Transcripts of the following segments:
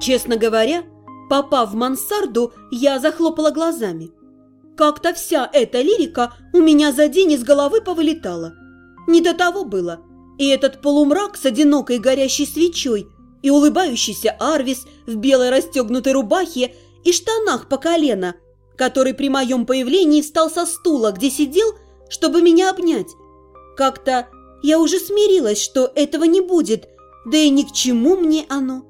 Честно говоря, попав в мансарду, я захлопала глазами. Как-то вся эта лирика у меня за день из головы повылетала. Не до того было. И этот полумрак с одинокой горящей свечой, и улыбающийся Арвис в белой расстегнутой рубахе и штанах по колено, который при моем появлении встал со стула, где сидел, чтобы меня обнять. Как-то я уже смирилась, что этого не будет, да и ни к чему мне оно.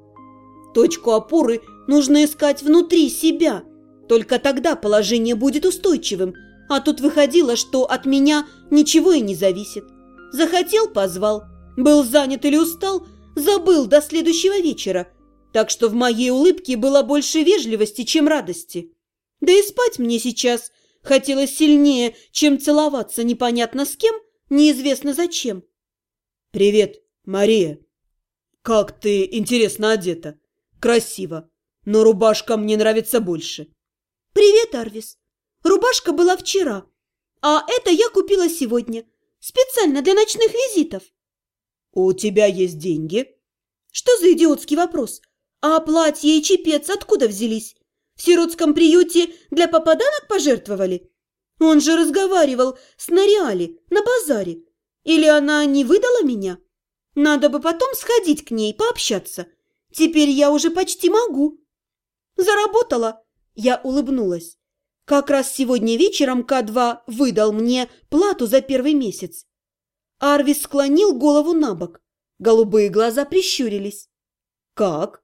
Точку опоры нужно искать внутри себя. Только тогда положение будет устойчивым, а тут выходило, что от меня ничего и не зависит. Захотел – позвал. Был занят или устал – забыл до следующего вечера. Так что в моей улыбке было больше вежливости, чем радости. Да и спать мне сейчас хотелось сильнее, чем целоваться непонятно с кем, неизвестно зачем. «Привет, Мария. Как ты интересно одета. Красиво. Но рубашка мне нравится больше». «Привет, Арвис. Рубашка была вчера, а это я купила сегодня, специально для ночных визитов». «У тебя есть деньги?» «Что за идиотский вопрос? А платье и чепец откуда взялись? В сиротском приюте для попаданок пожертвовали? Он же разговаривал с Нориали на базаре. Или она не выдала меня? Надо бы потом сходить к ней, пообщаться. Теперь я уже почти могу». «Заработала?» Я улыбнулась. Как раз сегодня вечером К2 выдал мне плату за первый месяц. Арвис склонил голову на бок. Голубые глаза прищурились. «Как?»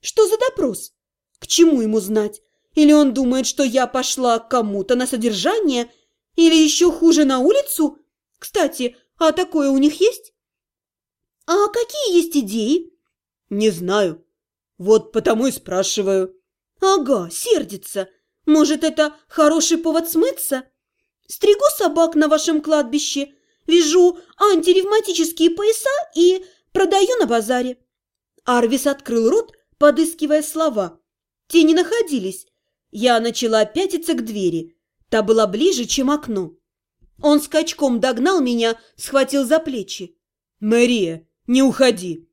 «Что за допрос? К чему ему знать? Или он думает, что я пошла к кому-то на содержание? Или еще хуже на улицу? Кстати, а такое у них есть?» «А какие есть идеи?» «Не знаю. Вот потому и спрашиваю». Ага, сердится. Может, это хороший повод смыться? Стригу собак на вашем кладбище, вяжу антиревматические пояса и продаю на базаре. Арвис открыл рот, подыскивая слова. Те не находились. Я начала пятиться к двери. Та была ближе, чем окно. Он скачком догнал меня, схватил за плечи. «Мария, не уходи!»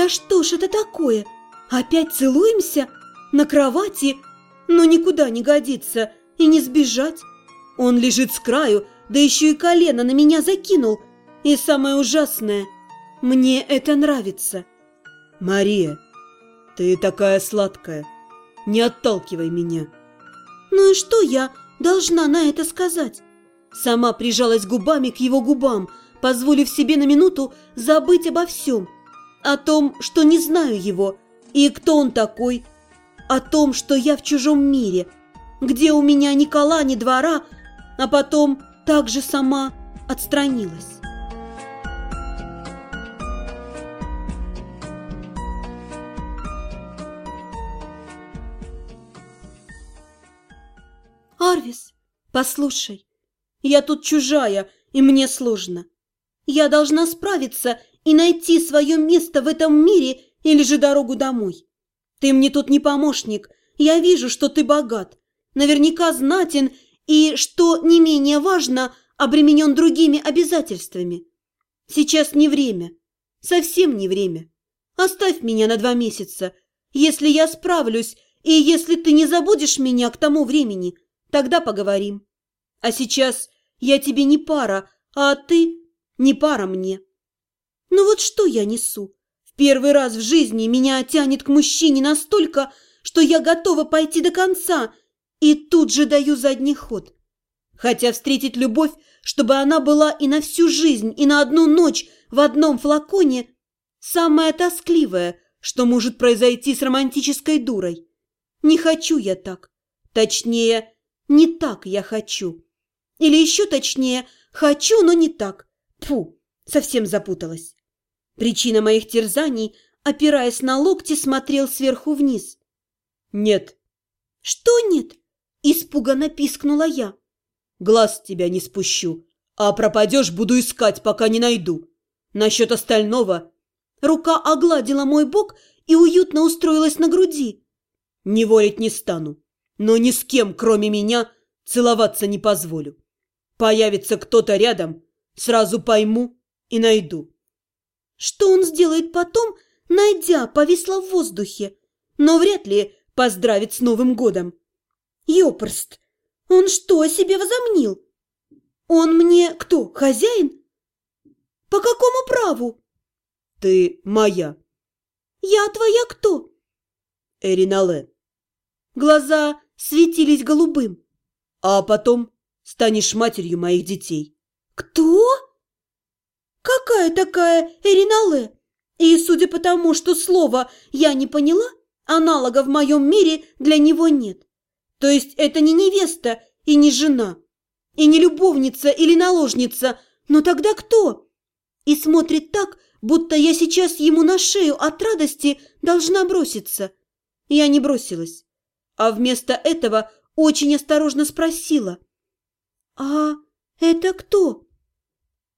Да что ж это такое? Опять целуемся? На кровати? Но никуда не годится и не сбежать. Он лежит с краю, да еще и колено на меня закинул. И самое ужасное, мне это нравится. Мария, ты такая сладкая. Не отталкивай меня. Ну и что я должна на это сказать? Сама прижалась губами к его губам, позволив себе на минуту забыть обо всем – о том, что не знаю его и кто он такой, о том, что я в чужом мире, где у меня ни кола, ни двора, а потом также сама отстранилась. «Арвис, послушай, я тут чужая, и мне сложно. Я должна справиться и найти свое место в этом мире или же дорогу домой. Ты мне тут не помощник. Я вижу, что ты богат, наверняка знатен и, что не менее важно, обременен другими обязательствами. Сейчас не время, совсем не время. Оставь меня на два месяца. Если я справлюсь, и если ты не забудешь меня к тому времени, тогда поговорим. А сейчас я тебе не пара, а ты не пара мне. Ну вот что я несу? В первый раз в жизни меня тянет к мужчине настолько, что я готова пойти до конца, и тут же даю задний ход. Хотя встретить любовь, чтобы она была и на всю жизнь, и на одну ночь в одном флаконе, самое тоскливое, что может произойти с романтической дурой. Не хочу я так. Точнее, не так я хочу. Или еще точнее, хочу, но не так. Фу, совсем запуталась. Причина моих терзаний, опираясь на локти, смотрел сверху вниз. «Нет». «Что нет?» – испуганно пискнула я. «Глаз тебя не спущу, а пропадешь буду искать, пока не найду. Насчет остального...» Рука огладила мой бок и уютно устроилась на груди. «Не ворить не стану, но ни с кем, кроме меня, целоваться не позволю. Появится кто-то рядом, Сразу пойму и найду. Что он сделает потом, найдя, повисла в воздухе, но вряд ли поздравит с Новым годом. Ёпрст! Он что о себе возомнил? Он мне кто, хозяин? По какому праву? Ты моя. Я твоя кто? Эринале. Глаза светились голубым. А потом станешь матерью моих детей. Кто? Какая такая Эринале? И судя по тому, что слово я не поняла, аналога в моем мире для него нет. То есть это не невеста и не жена, и не любовница или наложница, но тогда кто? И смотрит так, будто я сейчас ему на шею от радости должна броситься. Я не бросилась, а вместо этого очень осторожно спросила. «А это кто?»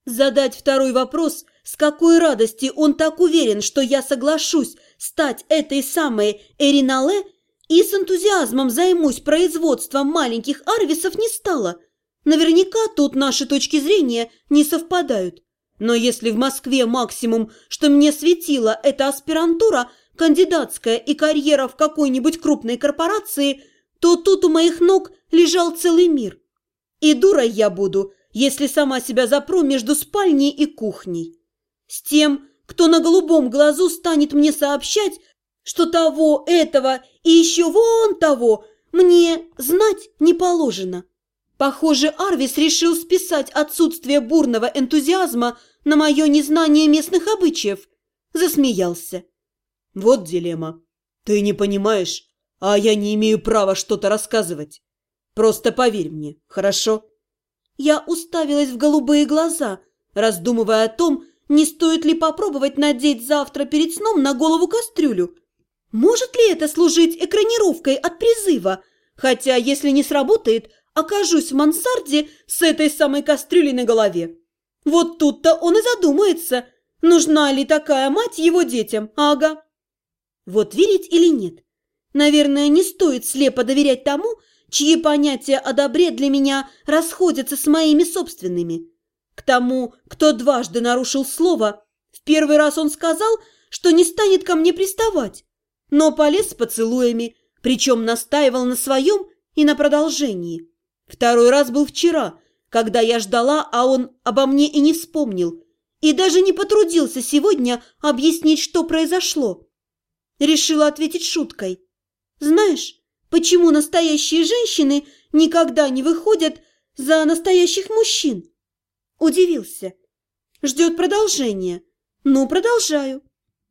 Задать второй вопрос, с какой радости он так уверен, что я соглашусь стать этой самой Эринале и с энтузиазмом займусь производством маленьких арвисов не стало. Наверняка тут наши точки зрения не совпадают. Но если в Москве максимум, что мне светило, это аспирантура, кандидатская и карьера в какой-нибудь крупной корпорации, то тут у моих ног лежал целый мир. И дурой я буду, если сама себя запру между спальней и кухней. С тем, кто на голубом глазу станет мне сообщать, что того, этого и еще вон того мне знать не положено. Похоже, Арвис решил списать отсутствие бурного энтузиазма на мое незнание местных обычаев. Засмеялся. Вот дилемма. Ты не понимаешь, а я не имею права что-то рассказывать. Просто поверь мне, хорошо? Я уставилась в голубые глаза, раздумывая о том, не стоит ли попробовать надеть завтра перед сном на голову кастрюлю. Может ли это служить экранировкой от призыва? Хотя, если не сработает, окажусь в мансарде с этой самой кастрюлей на голове. Вот тут-то он и задумается, нужна ли такая мать его детям, ага. Вот верить или нет? Наверное, не стоит слепо доверять тому, чьи понятия о добре для меня расходятся с моими собственными. К тому, кто дважды нарушил слово, в первый раз он сказал, что не станет ко мне приставать, но полез с поцелуями, причем настаивал на своем и на продолжении. Второй раз был вчера, когда я ждала, а он обо мне и не вспомнил, и даже не потрудился сегодня объяснить, что произошло. Решила ответить шуткой. «Знаешь, почему настоящие женщины никогда не выходят за настоящих мужчин?» Удивился. Ждет продолжения. Ну, продолжаю.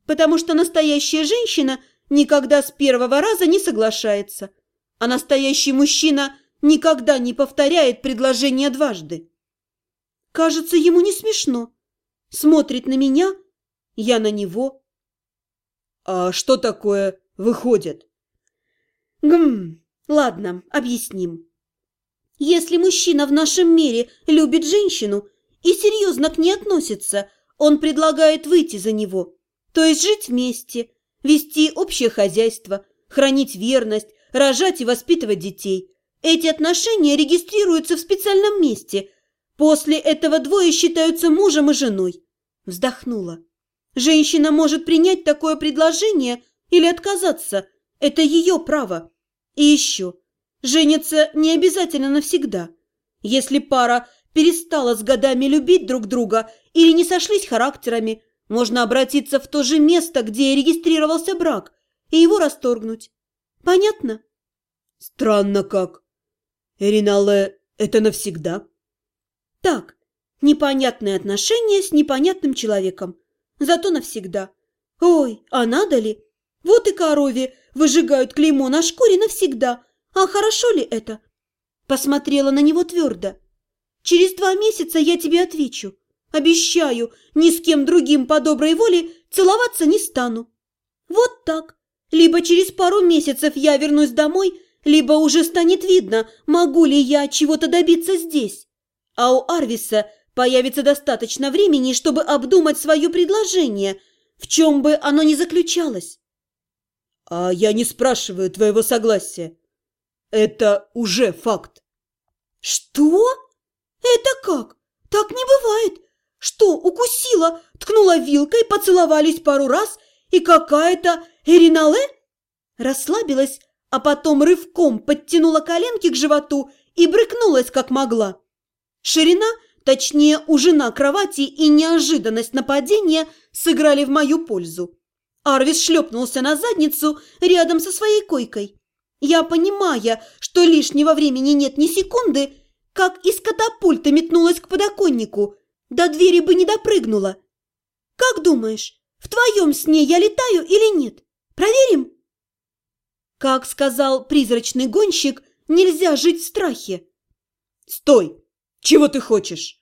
Потому что настоящая женщина никогда с первого раза не соглашается, а настоящий мужчина никогда не повторяет предложение дважды. Кажется, ему не смешно. Смотрит на меня, я на него. А что такое выходит? Гм, ладно, объясним. Если мужчина в нашем мире любит женщину и серьезно к ней относится, он предлагает выйти за него, то есть жить вместе, вести общее хозяйство, хранить верность, рожать и воспитывать детей. Эти отношения регистрируются в специальном месте. После этого двое считаются мужем и женой. Вздохнула. Женщина может принять такое предложение или отказаться. Это ее право. И еще. Жениться не обязательно навсегда. Если пара перестала с годами любить друг друга или не сошлись характерами, можно обратиться в то же место, где регистрировался брак, и его расторгнуть. Понятно? Странно как. Эринале, это навсегда? Так, непонятные отношения с непонятным человеком. Зато навсегда. Ой, а надо ли? Вот и корове выжигают клеймо на шкуре навсегда. А хорошо ли это? Посмотрела на него твердо. Через два месяца я тебе отвечу. Обещаю, ни с кем другим по доброй воле целоваться не стану. Вот так. Либо через пару месяцев я вернусь домой, либо уже станет видно, могу ли я чего-то добиться здесь. А у Арвиса появится достаточно времени, чтобы обдумать свое предложение, в чем бы оно ни заключалось. А я не спрашиваю твоего согласия. Это уже факт. Что? Это как? Так не бывает. Что, укусила, ткнула вилкой, поцеловались пару раз, и какая-то Эринале расслабилась, а потом рывком подтянула коленки к животу и брыкнулась, как могла. Ширина, точнее, ужина кровати и неожиданность нападения сыграли в мою пользу. Арвис шлепнулся на задницу рядом со своей койкой. Я, понимая, что лишнего времени нет ни секунды, как из катапульта метнулась к подоконнику, до двери бы не допрыгнула. Как думаешь, в твоем сне я летаю или нет? Проверим? Как сказал призрачный гонщик, нельзя жить в страхе. Стой! Чего ты хочешь?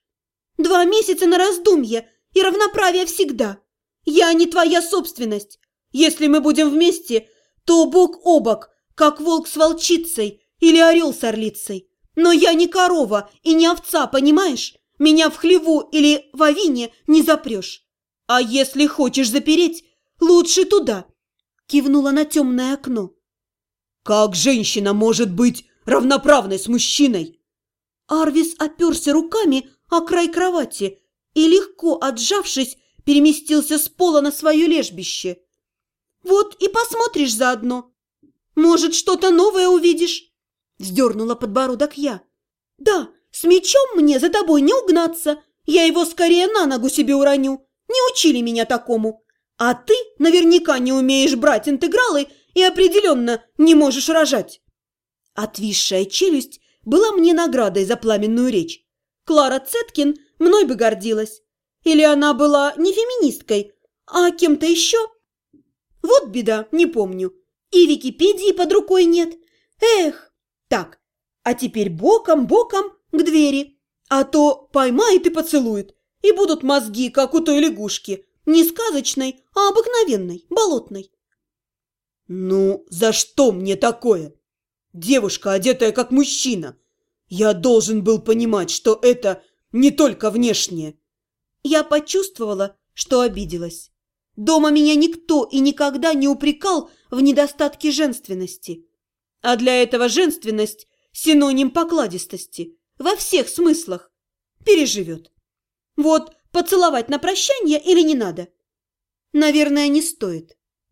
Два месяца на раздумье и равноправие всегда. Я не твоя собственность. Если мы будем вместе, то бок о бок, как волк с волчицей или орел с орлицей. Но я не корова и не овца, понимаешь? Меня в хлеву или в авине не запрешь. А если хочешь запереть, лучше туда. Кивнула на темное окно. Как женщина может быть равноправной с мужчиной? Арвис оперся руками о край кровати и, легко отжавшись, переместился с пола на свое лежбище. «Вот и посмотришь заодно. Может, что-то новое увидишь?» Вздернула подбородок я. «Да, с мечом мне за тобой не угнаться. Я его скорее на ногу себе уроню. Не учили меня такому. А ты наверняка не умеешь брать интегралы и определенно не можешь рожать». Отвисшая челюсть была мне наградой за пламенную речь. Клара Цеткин мной бы гордилась. Или она была не феминисткой, а кем-то еще? Вот беда, не помню. И Википедии под рукой нет. Эх, так, а теперь боком-боком к двери, а то поймает и поцелует, и будут мозги, как у той лягушки, не сказочной, а обыкновенной, болотной. Ну, за что мне такое? Девушка, одетая как мужчина. Я должен был понимать, что это не только внешнее. Я почувствовала, что обиделась. Дома меня никто и никогда не упрекал в недостатке женственности. А для этого женственность – синоним покладистости во всех смыслах. Переживет. Вот поцеловать на прощание или не надо? Наверное, не стоит.